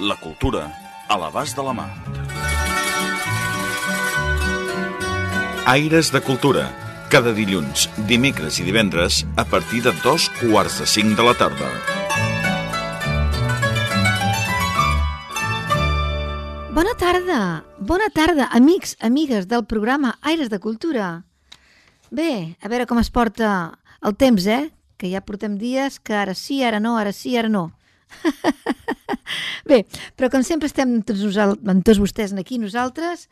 La cultura a l'abast de la mà. Aires de Cultura. Cada dilluns, dimecres i divendres a partir de dos quarts de cinc de la tarda. Bona tarda, bona tarda, amics, amigues del programa Aires de Cultura. Bé, a veure com es porta el temps, eh? Que ja portem dies que ara sí, ara no, ara sí, ara no. Bé, però com sempre estem amb tots, amb tots vostès aquí, nosaltres,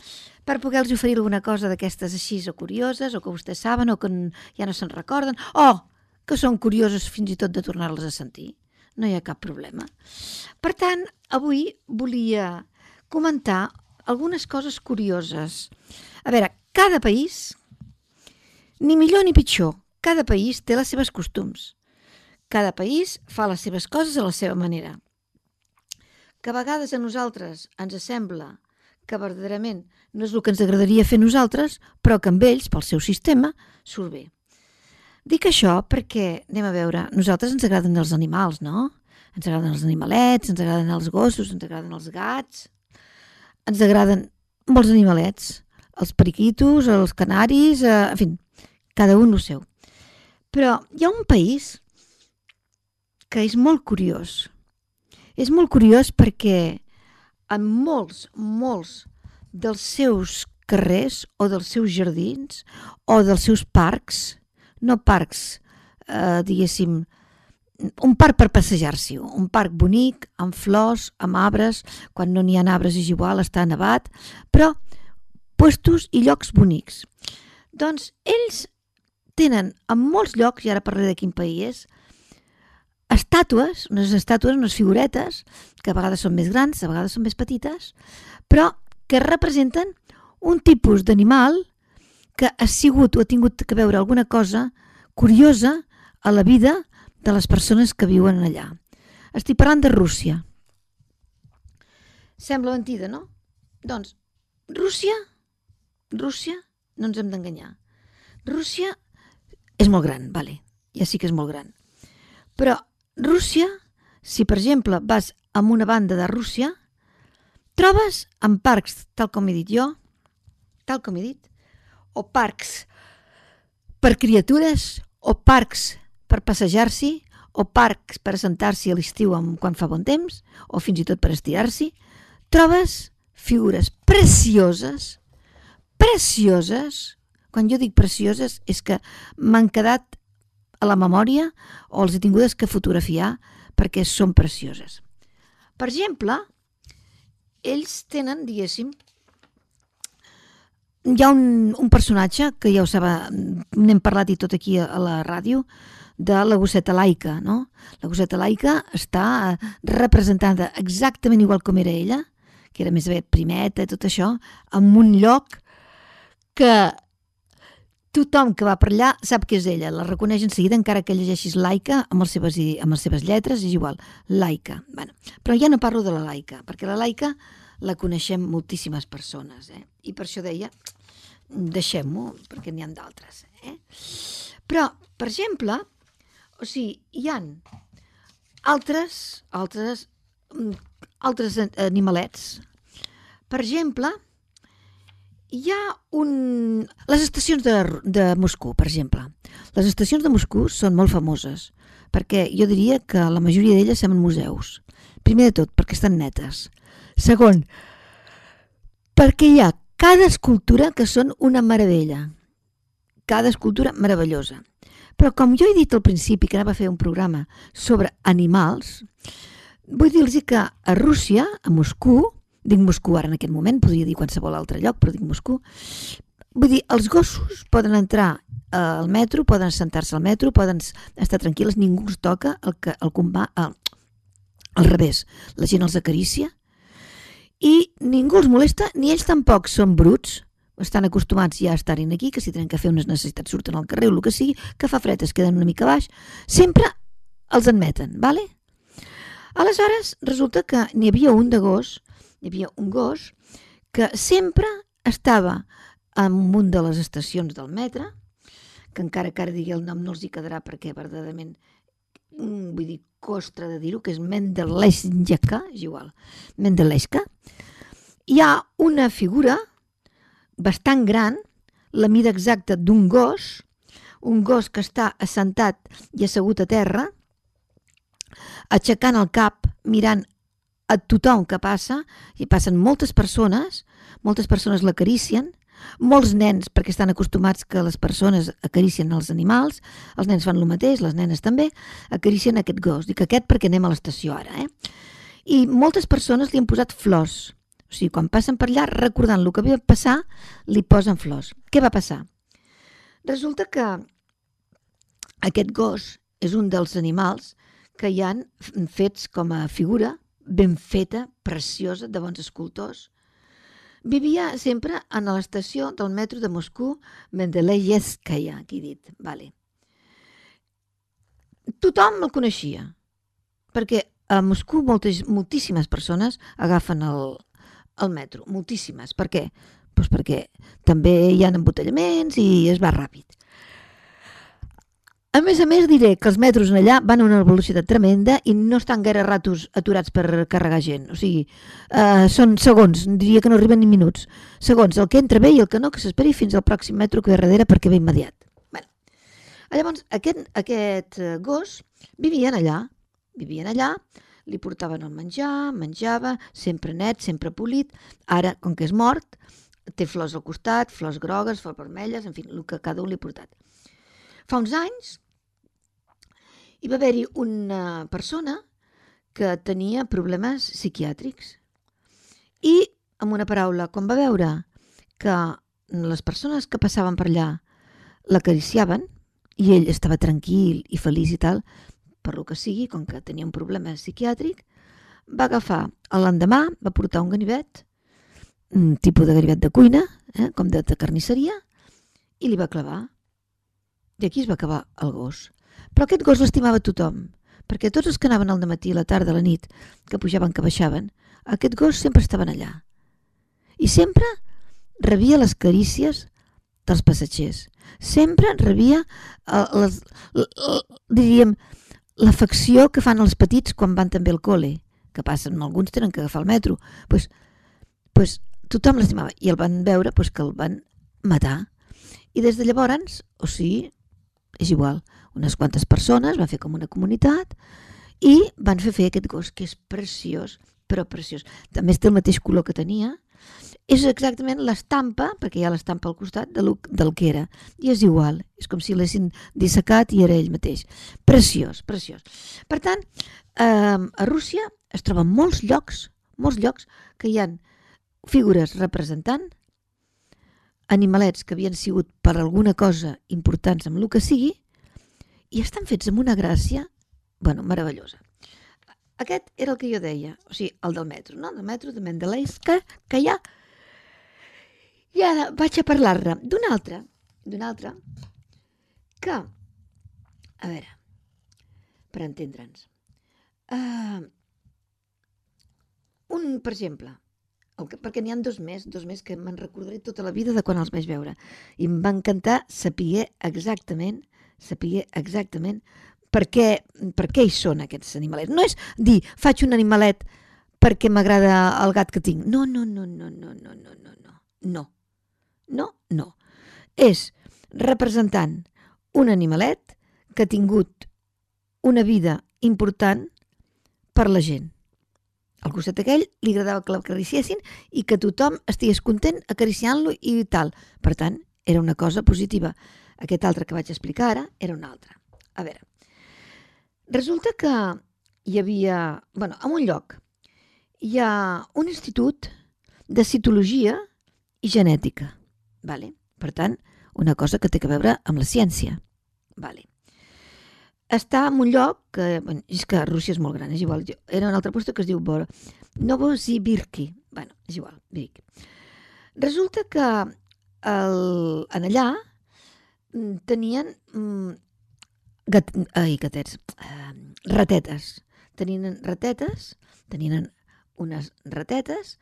per poder-los oferir alguna cosa d'aquestes així o curioses, o que vostès saben, o que ja no se'n recorden, o que són curioses fins i tot de tornar-les a sentir. No hi ha cap problema. Per tant, avui volia comentar algunes coses curioses. A veure, cada país, ni millor ni pitjor, cada país té les seves costums. Cada país fa les seves coses a la seva manera. Que a vegades a nosaltres ens sembla que verdaderament no és el que ens agradaria fer nosaltres, però que amb ells, pel seu sistema, surt bé. Dic això perquè, anem a veure, nosaltres ens agraden els animals, no? Ens agraden els animalets, ens agraden els gossos, ens agraden els gats, ens agraden molts animalets, els periquitos, els canaris, eh, en fi, cada un el seu. Però hi ha un país que és molt curiós. És molt curiós perquè en molts, molts dels seus carrers o dels seus jardins o dels seus parcs, no parcs, eh, diguéssim, un parc per passejar-s'hi, un parc bonic, amb flors, amb arbres, quan no n'hi ha arbres és igual, està nevat, però puestos i llocs bonics. Doncs ells tenen en molts llocs, i ara parlaré de quin país és, estàtues, unes estàtues, unes figuretes, que a vegades són més grans, a vegades són més petites, però que representen un tipus d'animal que ha sigut o ha tingut que veure alguna cosa curiosa a la vida de les persones que viuen allà. Estic parlant de Rússia. Sembla mentida, no? Doncs, Rússia, Rússia, no ens hem d'enganyar. Rússia és molt gran, vale, ja sí que és molt gran. Però Rússia, si per exemple vas a una banda de Rússia, trobes en parcs, tal com he dit jo, tal com he dit, o parcs per criatures, o parcs per passejar-s'hi, o parcs per assentar-s'hi a l'estiu quan fa bon temps, o fins i tot per estirar-s'hi, trobes figures precioses, precioses, quan jo dic precioses és que m'han quedat a la memòria o els he que fotografiar perquè són precioses. Per exemple, ells tenen, diguéssim, hi ha un, un personatge que ja ho sabe, n'hem parlat i tot aquí a, a la ràdio, de la gosseta laica, no? La gosseta laica està representada exactament igual com era ella, que era més bé primeta i tot això, en un lloc que tothom que va per allà sap que és ella, la reconeix en seguida, encara que llegeixis laica amb, les seves, amb les seves lletres, és igual, laica. Bueno, però ja no parlo de la laica, perquè la laica la coneixem moltíssimes persones, eh? i per això deia, deixem-ho, perquè n'hi ha d'altres. Eh? Però, per exemple, o sigui, hi han altres, altres, altres animalets. Per exemple, hi ha un... Les estacions de, de Moscou, per exemple. Les estacions de Moscou són molt famoses, perquè jo diria que la majoria d'elles semblen museus. Primer de tot, perquè estan netes. Segon, perquè hi ha cada escultura que són una meravella. Cada escultura meravellosa. Però com jo he dit al principi que anava a fer un programa sobre animals, vull dir-los que a Rússia, a Moscou, dic Moscou ara en aquest moment, podria dir qualsevol altre lloc, però dic Moscou, vull dir, els gossos poden entrar al metro, poden sentar-se al metro, poden estar tranquil·les, ningú els toca, el, que, el combat, el, al revés, la gent els acaricia, i ningú els molesta, ni ells tampoc són bruts, estan acostumats ja a estar aquí, que si tenen que fer unes necessitats surten al carrer o el que sigui, que fa fred es queden una mica baix, sempre els admeten, ¿vale? Aleshores, resulta que n'hi havia un de gos, hi havia un gos que sempre estava en un de les estacions del metre, que encara que ara digui el nom no els hi quedarà perquè verdaderament mm, vull dir, costra de dir-ho, que és Mendeleixka, és igual, Mendeleixka, hi ha una figura bastant gran, la mida exacta d'un gos, un gos que està assentat i assegut a terra, aixecant el cap, mirant a tothom que passa, i passen moltes persones, moltes persones l'acaricien, molts nens, perquè estan acostumats que les persones acaricien els animals, els nens fan el mateix, les nenes també, acaricien aquest gos. Dic aquest perquè anem a l'estació ara, eh? I moltes persones li han posat flors. O sigui, quan passen per allà, recordant el que havia passar, li posen flors. Què va passar? Resulta que aquest gos és un dels animals que hi han fets com a figura ben feta, preciosa, de bons escultors. Vivia sempre a l'estació del metro de Moscou, Mendeleyevskaya, aquí dit. Vale. Tothom el coneixia, perquè a Moscou moltes, moltíssimes persones agafen el, al metro, moltíssimes. Per què? Pues perquè també hi ha embotellaments i es va ràpid. A més a més diré que els metros allà van a una velocitat tremenda i no estan gaire ratos aturats per carregar gent. O sigui, eh, són segons, diria que no arriben ni minuts. Segons, el que entra bé i el que no, que s'esperi fins al pròxim metro que ve darrere perquè ve immediat. Bueno. Llavors, aquest, aquest eh, gos vivien allà, vivien allà, li portaven el menjar, menjava, sempre net, sempre polit. Ara, com que és mort, té flors al costat, flors grogues, flors vermelles, en fi, el que cada un li ha portat. Fa uns anys hi va haver-hi una persona que tenia problemes psiquiàtrics i, amb una paraula, quan va veure que les persones que passaven per allà l'acariciaven i ell estava tranquil i feliç i tal, per lo que sigui, com que tenia un problema psiquiàtric, va agafar l'endemà, va portar un ganivet, un tipus de ganivet de cuina, eh, com de, de carnisseria, i li va clavar. I aquí es va acabar el gos. Però aquest gos l'estimava tothom, perquè tots els que anaven al matí, a la tarda, a la nit, que pujaven, que baixaven, aquest gos sempre estaven allà. I sempre rebia les carícies dels passatgers. Sempre rebia eh, les, diríem, l'afecció que fan els petits quan van també al col·le, que passen, alguns tenen que agafar el metro, pues, pues, tothom l'estimava i el van veure pues, que el van matar. I des de llavors, o sigui, és igual, unes quantes persones van fer com una comunitat i van fer fer aquest gos, que és preciós, però preciós. També té el mateix color que tenia, és exactament l'estampa, perquè hi ha l'estampa al costat, de lo, del que era. I és igual, és com si l'haguessin dissecat i era ell mateix. Preciós, preciós. Per tant, eh, a Rússia es troben molts llocs, molts llocs que hi han figures representant animalets que havien sigut per alguna cosa importants amb el que sigui i estan fets amb una gràcia, bueno, meravellosa. Aquest era el que jo deia, o sigui, el del metro, no? El metro de Mendeleyska, que hi ha... I ara vaig a parlar-ne d'un altre, d'un altre, que, a veure, per entendre'ns, uh, un, per exemple, que, perquè n'hi han dos més, dos més que me'n recordaré tota la vida de quan els vaig veure. I em va encantar saber exactament, saber exactament per què, per què hi són aquests animalets. No és dir, faig un animalet perquè m'agrada el gat que tinc. No, no, no, no, no, no, no, no, no. No. No, no. És representant un animalet que ha tingut una vida important per la gent. Al costat aquell li agradava que l'acariciessin i que tothom estigués content acariciant-lo i tal. Per tant, era una cosa positiva. Aquest altre que vaig explicar ara era un altre. A veure, Resulta que hi havia, bueno, en un lloc, hi ha un institut de citologia i genètica. Vale? Per tant, una cosa que té a veure amb la ciència. Vale. Està en un lloc que, bueno, és que Rússia és molt gran, és igual. Era un altre lloc que es diu Novosibirki, bueno, és igual, dic. Resulta que el, en allà mm, tenien mm, gat, ai, gatets, uh, ratetes. Tenien ratetes, tenien unes ratetes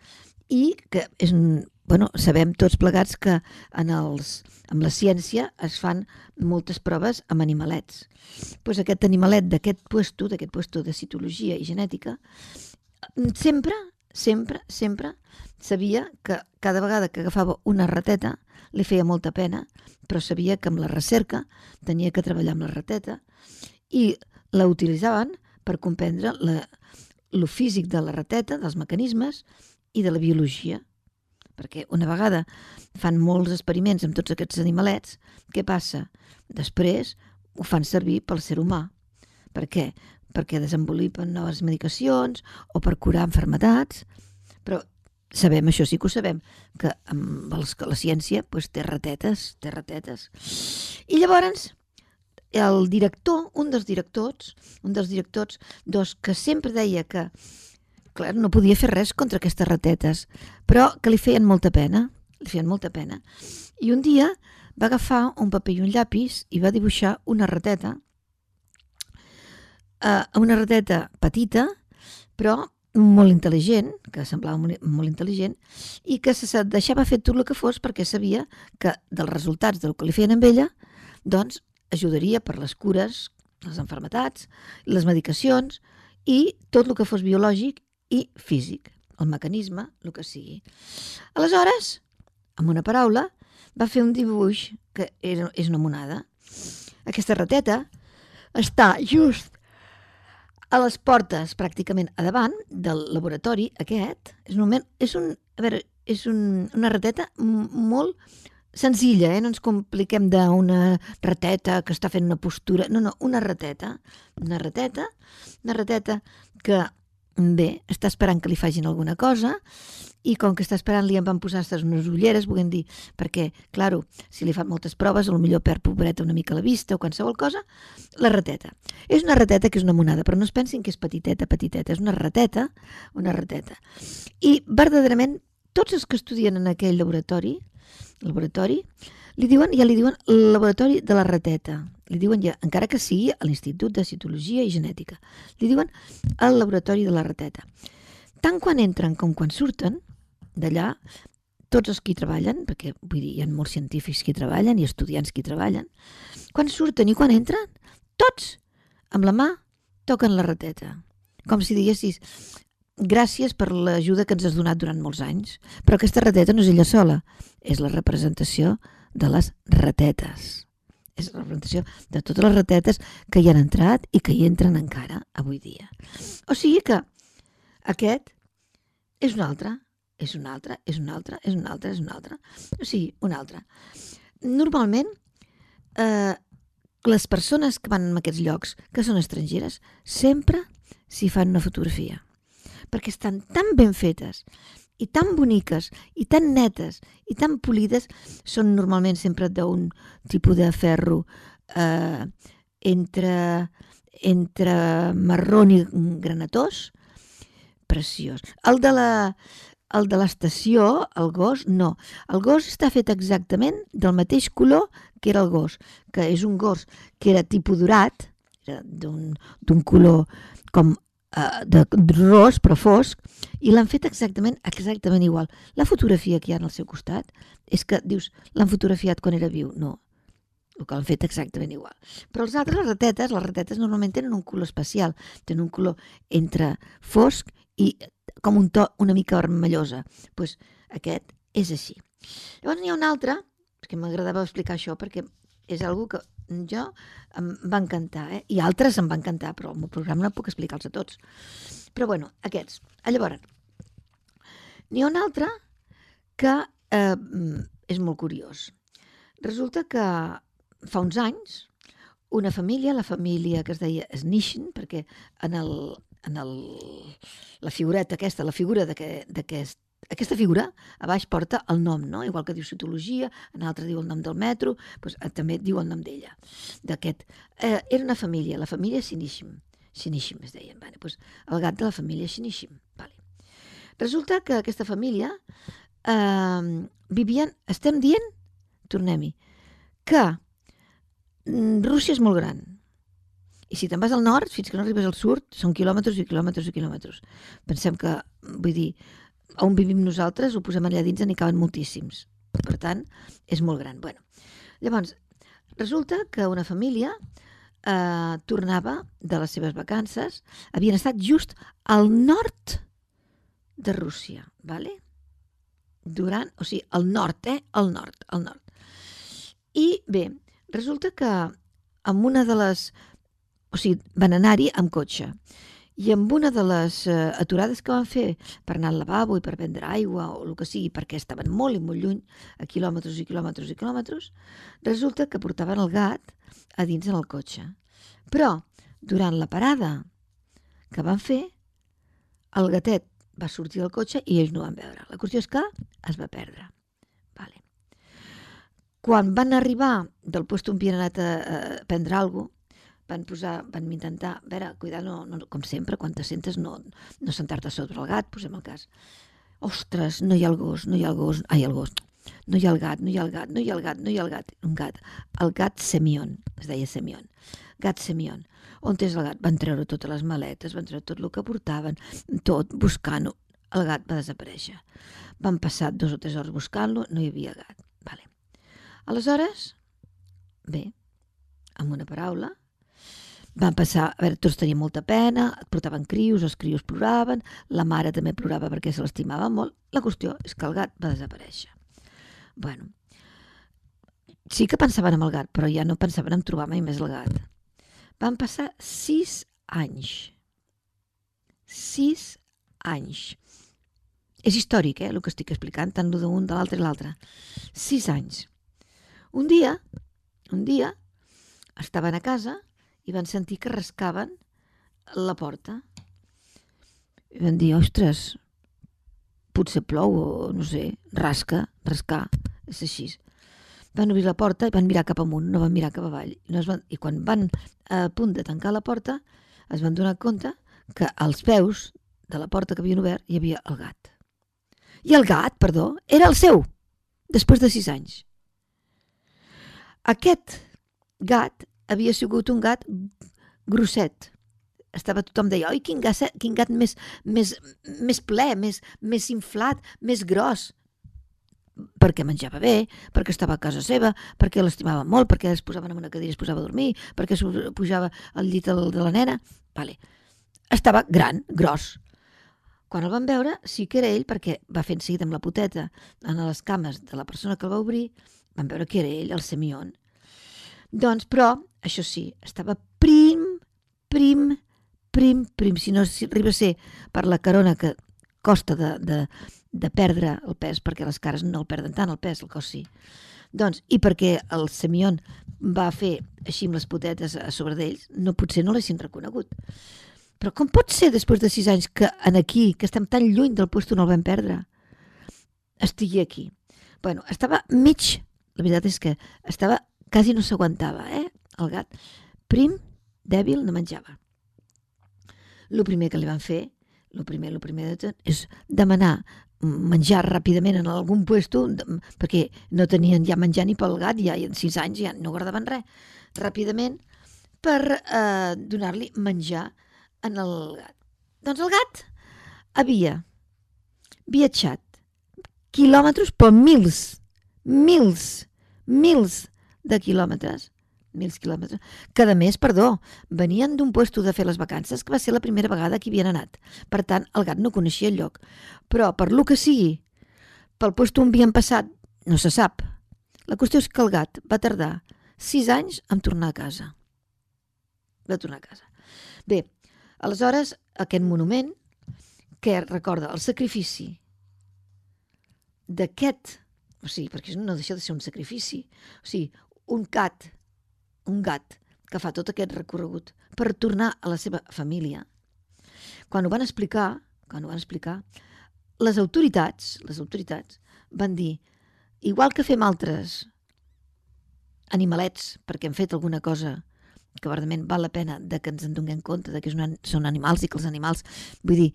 i que és un, bueno, sabem tots plegats que en els, amb la ciència es fan moltes proves amb animalets. pues aquest animalet d'aquest puesto, d'aquest puesto de citologia i genètica, sempre, sempre, sempre sabia que cada vegada que agafava una rateta li feia molta pena, però sabia que amb la recerca tenia que treballar amb la rateta i la utilitzaven per comprendre la, lo físic de la rateta, dels mecanismes i de la biologia. Perquè una vegada fan molts experiments amb tots aquests animalets, què passa? Després ho fan servir pel ser humà. Per què? Perquè desenvolupen noves medicacions o per curar enfermedats, però sabem, això sí que ho sabem, que amb els, que la ciència pues, té ratetes, té ratetes. I llavors, el director, un dels directors, un dels directors, dos, que sempre deia que clar, no podia fer res contra aquestes ratetes, però que li feien molta pena, li feien molta pena. I un dia va agafar un paper i un llapis i va dibuixar una rateta, eh, una rateta petita, però molt intel·ligent, que semblava molt, molt intel·ligent, i que se deixava fer tot el que fos perquè sabia que dels resultats del que li feien amb ella, doncs ajudaria per les cures, les enfermetats, les medicacions i tot el que fos biològic i físic, el mecanisme, el que sigui. Aleshores, amb una paraula, va fer un dibuix que era, és una monada. Aquesta rateta està just a les portes, pràcticament a davant del laboratori aquest. És un moment, és un, a veure, és un, una rateta molt senzilla, eh? no ens compliquem d'una rateta que està fent una postura, no, no, una rateta, una rateta, una rateta que bé, està esperant que li facin alguna cosa i com que està esperant li en van posar unes ulleres, volguem dir, perquè, claro, si li fan moltes proves, millor perd pobreta una mica la vista o qualsevol cosa, la rateta. És una rateta que és una monada, però no es pensin que és petiteta, petiteta, és una rateta, una rateta. I verdaderament, tots els que estudien en aquell laboratori, laboratori, li diuen, ja li diuen laboratori de la rateta. Li diuen ja, encara que sigui a l'Institut de Citologia i Genètica. Li diuen el laboratori de la rateta. Tant quan entren com quan surten d'allà, tots els que hi treballen, perquè vull dir, hi ha molts científics que hi treballen i estudiants que hi treballen, quan surten i quan entren, tots amb la mà toquen la rateta. Com si diguessis, gràcies per l'ajuda que ens has donat durant molts anys, però aquesta rateta no és ella sola, és la representació de les ratetes. És la representació de totes les ratetes que hi han entrat i que hi entren encara avui dia. O sigui que aquest és un altre, és un altre, és un altre, és un altre, és un altre. O sigui, un altre. Normalment, eh, les persones que van a aquests llocs, que són estrangeres, sempre s'hi fan una fotografia perquè estan tan ben fetes i tan boniques i tan netes i tan polides són normalment sempre d'un tipus de ferro eh, entre, entre marró i granatós preciós. El de la, el de l'estació, el gos, no. El gos està fet exactament del mateix color que era el gos, que és un gos que era tipus dorat, d'un color com uh, de ros però fosc i l'han fet exactament exactament igual. La fotografia que hi ha al seu costat és que dius, l'han fotografiat quan era viu. No, el que l'han fet exactament igual. Però els altres, les ratetes, les ratetes normalment tenen un color especial, tenen un color entre fosc i com un to una mica vermellosa. Doncs pues aquest és així. Llavors n'hi ha un altre, que m'agradava explicar això perquè és algo que jo em va encantar, eh? i altres em va encantar, però el meu programa no puc explicar-los a tots. Però bueno, aquests. Llavors, n'hi ha un altre que eh, és molt curiós. Resulta que fa uns anys una família, la família que es deia Snishin, perquè en, el, en el, la figureta aquesta, la figura d'aquest aquesta figura a baix porta el nom, no? igual que diu citologia, en altre diu el nom del metro, doncs, eh, també diu el nom d'ella, d'aquest. Eh, era una família, la família Sinishim, Sinishim es deien, vale, doncs, el gat de la família Sinishim. Vale. Resulta que aquesta família eh, vivien, estem dient, tornem-hi, que mm, Rússia és molt gran. I si te'n vas al nord, fins que no arribes al sud, són quilòmetres i quilòmetres i quilòmetres. Pensem que, vull dir, on vivim nosaltres, ho posem allà dins, n'hi caben moltíssims. Per tant, és molt gran. Bueno, llavors, resulta que una família eh, tornava de les seves vacances, havien estat just al nord de Rússia, ¿vale? durant, o sigui, al nord, eh? Al nord, al nord. I bé, resulta que amb una de les... O sigui, van anar-hi amb cotxe. I amb una de les uh, aturades que van fer per anar al lavabo i per vendre aigua o el que sigui, perquè estaven molt i molt lluny, a quilòmetres i quilòmetres i quilòmetres, resulta que portaven el gat a dins en el cotxe. Però, durant la parada que van fer, el gatet va sortir del cotxe i ells no van veure. La qüestió és que es va perdre. Vale. Quan van arribar del lloc on havien anat a, a prendre alguna cosa, van posar, van intentar, a veure, cuidar, no, no, com sempre, quan te sentes, no, no sentar-te sobre el gat, posem el cas. Ostres, no hi ha el gos, no hi ha el gos, ai, el gos, no hi ha el gat, no hi ha el gat, no hi ha el gat, no hi ha el gat, un gat, el gat Semion, es deia Semion, gat Semion. On és el gat? Van treure totes les maletes, van treure tot el que portaven, tot, buscant-ho. El gat va desaparèixer. Van passar dos o tres hores buscant-lo, no hi havia gat. Vale. Aleshores, bé, amb una paraula, van passar, a veure, tots tenien molta pena, portaven crios, els crios ploraven, la mare també plorava perquè se l'estimava molt. La qüestió és que el gat va desaparèixer. Bueno, sí que pensaven en el gat, però ja no pensaven en trobar mai més el gat. Van passar sis anys. Sis anys. És històric, eh, el que estic explicant, tant d'un de l'altre i l'altre. Sis anys. Un dia, un dia, estaven a casa i van sentir que rascaven la porta. I van dir, ostres, potser plou o no sé, rasca, rascar, és així. Van obrir la porta i van mirar cap amunt, no van mirar cap avall. No es van, I quan van a punt de tancar la porta, es van donar compte que als peus de la porta que havien obert hi havia el gat. I el gat, perdó, era el seu, després de sis anys. Aquest gat havia sigut un gat grosset. Estava tothom deia, oi, quin gat, quin gat més, més, més ple, més, més inflat, més gros perquè menjava bé, perquè estava a casa seva, perquè l'estimava molt, perquè es posava en una cadira i es posava a dormir, perquè es pujava al llit de la nena. Vale. Estava gran, gros. Quan el van veure, sí que era ell, perquè va fer en seguida amb la puteta en les cames de la persona que el va obrir, van veure que era ell, el Semion. Doncs, però, això sí, estava prim, prim, prim, prim. Si no si arriba a ser per la carona que costa de, de, de perdre el pes, perquè les cares no el perden tant, el pes, el cos sí. Doncs, i perquè el Semion va fer així amb les putetes a sobre d'ells, no potser no l'haguessin reconegut. Però com pot ser, després de sis anys, que en aquí, que estem tan lluny del lloc on el vam perdre, estigui aquí? bueno, estava mig, la veritat és que estava, quasi no s'aguantava, eh, el gat. Prim, dèbil, no menjava. El primer que li van fer, el primer, el primer de tot, és demanar menjar ràpidament en algun puesto, perquè no tenien ja menjar ni pel gat, ja en sis anys ja no guardaven res, ràpidament per eh, donar-li menjar en el gat. Doncs el gat havia viatjat quilòmetres, però mils, mils, mils de quilòmetres mil quilòmetres, que a més, perdó, venien d'un puesto de fer les vacances que va ser la primera vegada que havien anat. Per tant, el gat no coneixia el lloc. Però, per lo que sigui, pel puesto on havien passat, no se sap. La qüestió és que el gat va tardar sis anys en tornar a casa. Va tornar a casa. Bé, aleshores, aquest monument, que recorda el sacrifici d'aquest, o sigui, perquè no deixa de ser un sacrifici, o sigui, un gat un gat que fa tot aquest recorregut per tornar a la seva família. Quan ho van explicar, quan ho van explicar, les autoritats, les autoritats van dir, igual que fem altres animalets perquè hem fet alguna cosa que verdament val la pena de que ens en donem compte de que són animals i que els animals, vull dir,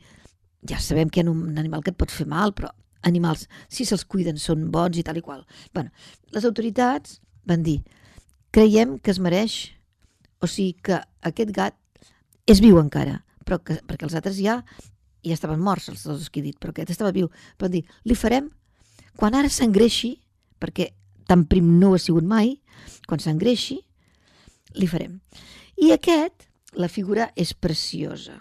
ja sabem que hi ha un animal que et pot fer mal, però animals, si se'ls cuiden, són bons i tal i qual. bueno, les autoritats van dir, creiem que es mereix, o sigui que aquest gat és viu encara, però que, perquè els altres ja ja estaven morts, els dos que he dit, però aquest estava viu. Van dir, li farem, quan ara s'engreixi, perquè tan prim no ha sigut mai, quan s'engreixi, li farem. I aquest, la figura és preciosa.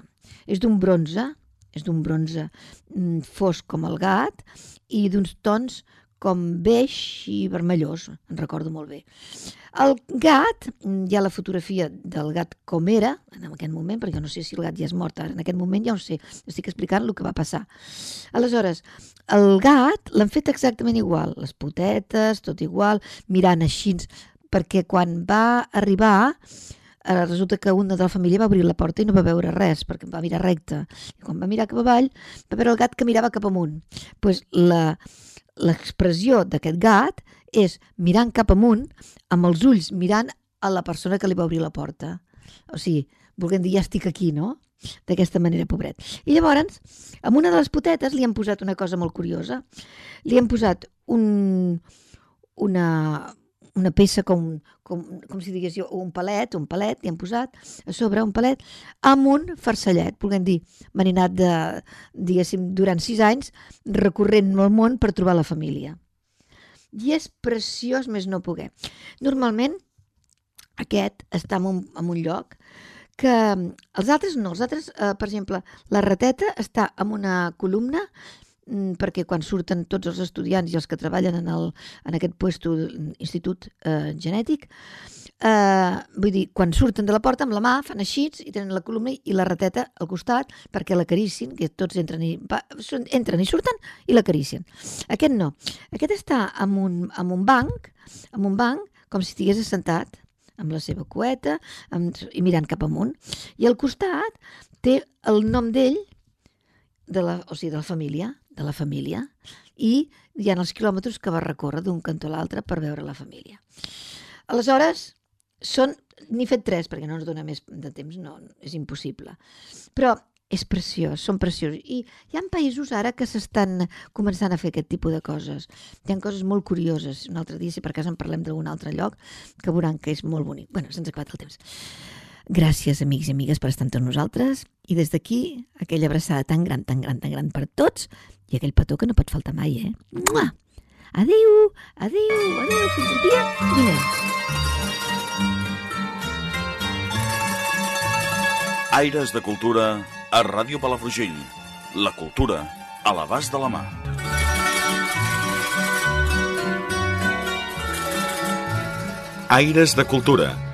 És d'un bronze, és d'un bronze mm, fosc com el gat i d'uns tons com beix i vermellós, en recordo molt bé. El gat, hi ha la fotografia del gat com era en aquest moment, perquè no sé si el gat ja és mort ara, en aquest moment ja ho sé, estic explicant el que va passar. Aleshores, el gat l'han fet exactament igual, les potetes, tot igual, mirant així, perquè quan va arribar eh, resulta que una de la família va obrir la porta i no va veure res, perquè va mirar recte. I quan va mirar cap avall, va veure el gat que mirava cap amunt. pues la l'expressió d'aquest gat és mirant cap amunt, amb els ulls mirant a la persona que li va obrir la porta. O sigui, volguem dir, ja estic aquí, no? D'aquesta manera, pobret. I llavors, amb una de les potetes li han posat una cosa molt curiosa. Li han posat un, una, una peça com, com, com si digués jo, un palet, un palet, li han posat a sobre un palet, amb un farcellet, volguem dir, marinat de, diguéssim, durant sis anys, recorrent el món per trobar la família. I és preciós més no poder. Normalment, aquest està en un, en un lloc que els altres no, els altres, eh, per exemple, la rateta està en una columna perquè quan surten tots els estudiants i els que treballen en, el, en aquest puesto institut eh, genètic, eh, vull dir, quan surten de la porta amb la mà fan així i tenen la columna i la rateta al costat perquè l'acaricin, que tots entren i, va, entren i surten i l'acaricien. Aquest no. Aquest està amb un, amb un banc, amb un banc com si estigués assentat amb la seva coeta amb, i mirant cap amunt. I al costat té el nom d'ell, de la, o sigui, de la família, de la família i hi ha els quilòmetres que va recórrer d'un cantó a l'altre per veure la família. Aleshores, són, n'he fet tres perquè no ens dona més de temps, no, és impossible. Però és preciós, són preciosos. I hi ha països ara que s'estan començant a fer aquest tipus de coses. Hi ha coses molt curioses. Un altre dia, si per cas en parlem d'algun altre lloc, que veuran que és molt bonic. bueno, se'ns ha acabat el temps. Gràcies, amics i amigues, per estar amb tots nosaltres. I des d'aquí, aquella abraçada tan gran, tan gran, tan gran per tots, i aquell petó que no pot faltar mai, eh? Mua! Adéu, adéu, adéu, fins el dia vinent. Aires de Cultura a Ràdio Palafrugell. La cultura a l'abast de la mà. Aires de Cultura.